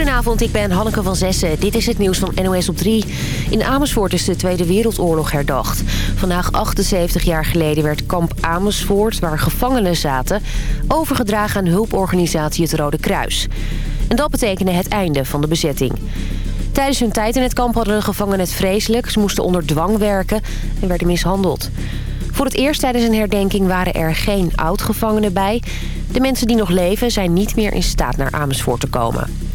Goedenavond, ik ben Hanneke van Zessen. Dit is het nieuws van NOS op 3. In Amersfoort is de Tweede Wereldoorlog herdacht. Vandaag 78 jaar geleden werd kamp Amersfoort, waar gevangenen zaten... overgedragen aan hulporganisatie het Rode Kruis. En dat betekende het einde van de bezetting. Tijdens hun tijd in het kamp hadden de gevangenen het vreselijk. Ze moesten onder dwang werken en werden mishandeld. Voor het eerst tijdens een herdenking waren er geen oud-gevangenen bij. De mensen die nog leven zijn niet meer in staat naar Amersfoort te komen.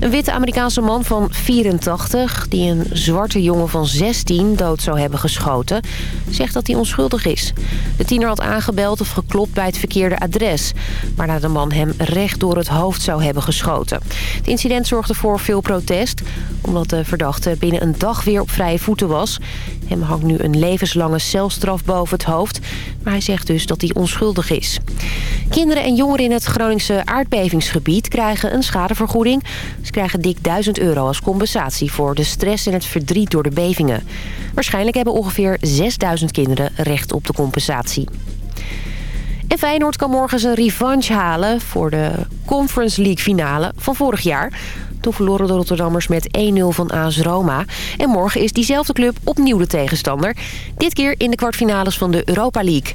Een witte Amerikaanse man van 84, die een zwarte jongen van 16 dood zou hebben geschoten, zegt dat hij onschuldig is. De tiener had aangebeld of geklopt bij het verkeerde adres, waarna de man hem recht door het hoofd zou hebben geschoten. Het incident zorgde voor veel protest, omdat de verdachte binnen een dag weer op vrije voeten was. Hem hangt nu een levenslange celstraf boven het hoofd, maar hij zegt dus dat hij onschuldig is. Kinderen en jongeren in het Groningse aardbevingsgebied krijgen een schadevergoeding. Krijgen dik 1000 euro als compensatie voor de stress en het verdriet door de bevingen. Waarschijnlijk hebben ongeveer 6000 kinderen recht op de compensatie. En Feyenoord kan morgen zijn revanche halen voor de Conference League finale van vorig jaar. Toen verloren de Rotterdammers met 1-0 van AS Roma. En morgen is diezelfde club opnieuw de tegenstander. Dit keer in de kwartfinales van de Europa League.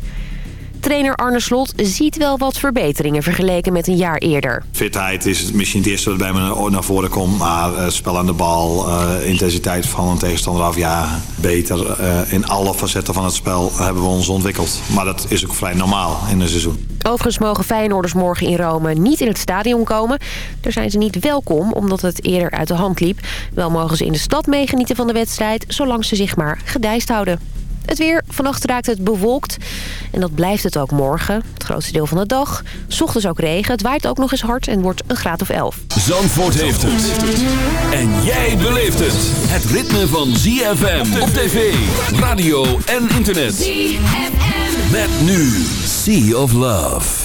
Trainer Arne Slot ziet wel wat verbeteringen vergeleken met een jaar eerder. Fitheid is misschien het eerste wat bij me naar voren komt. Maar uh, spel aan de bal, uh, intensiteit van een tegenstander af. Ja, beter. Uh, in alle facetten van het spel hebben we ons ontwikkeld. Maar dat is ook vrij normaal in een seizoen. Overigens mogen Feyenoorders morgen in Rome niet in het stadion komen. Daar zijn ze niet welkom, omdat het eerder uit de hand liep. Wel mogen ze in de stad meegenieten van de wedstrijd... zolang ze zich maar gedijst houden. Het weer. Vannacht raakt het bewolkt. En dat blijft het ook morgen. Het grootste deel van de dag. S ochtends ook regen. Het waait ook nog eens hard en wordt een graad of 11. Zandvoort heeft het. En jij beleeft het. Het ritme van ZFM op tv, radio en internet. ZFM. Met nu Sea of Love.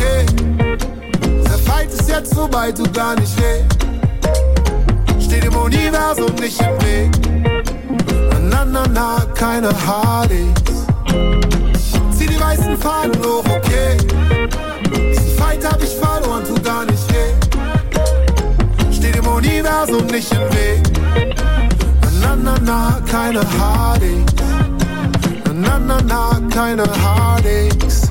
Ist jetzt vorbei, tut gar nicht weh. Steht im Universum nicht im Weg. Na, na, na, keine Harleys. Zieh die weißen Fahnen hoch, okay. Diesen Fight hab ich verloren, tut gar nicht weh. Steht im Universum nicht im Weg. Na, na, na, keine Harleys. Na, na, na, keine Harleys.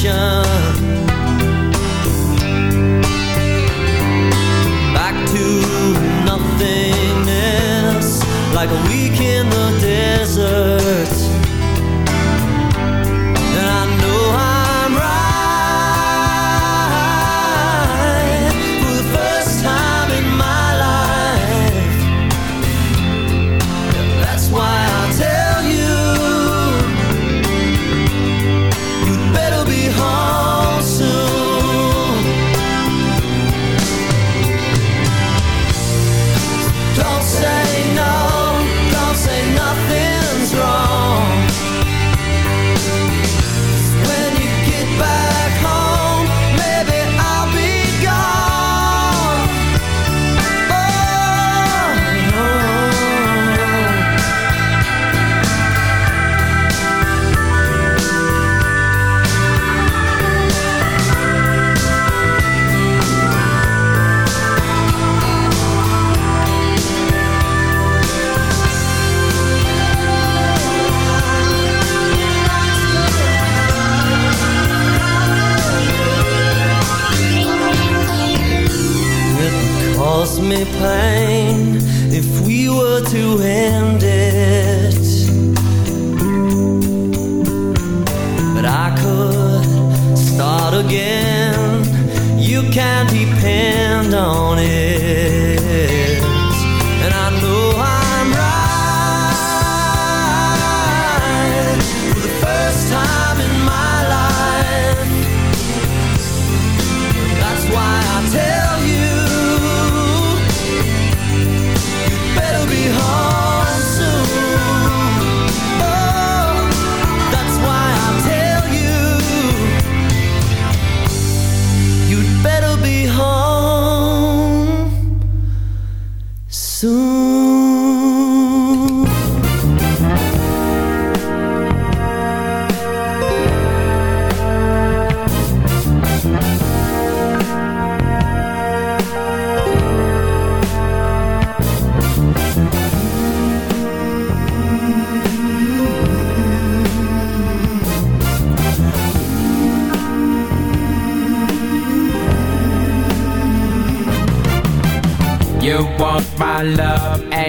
station. Back to nothingness like a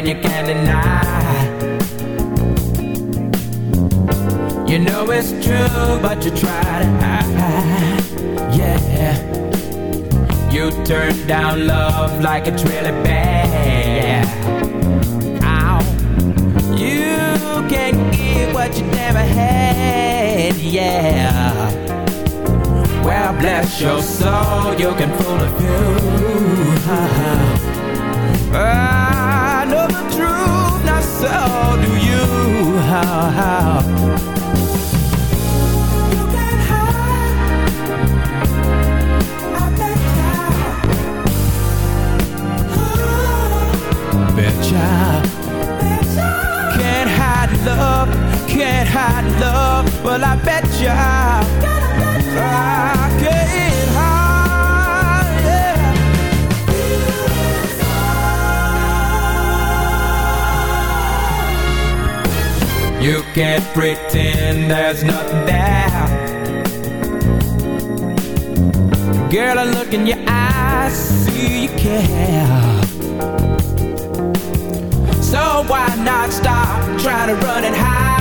Heineken Girl, I look in your eyes, see you care. So why not stop, try to run and hide?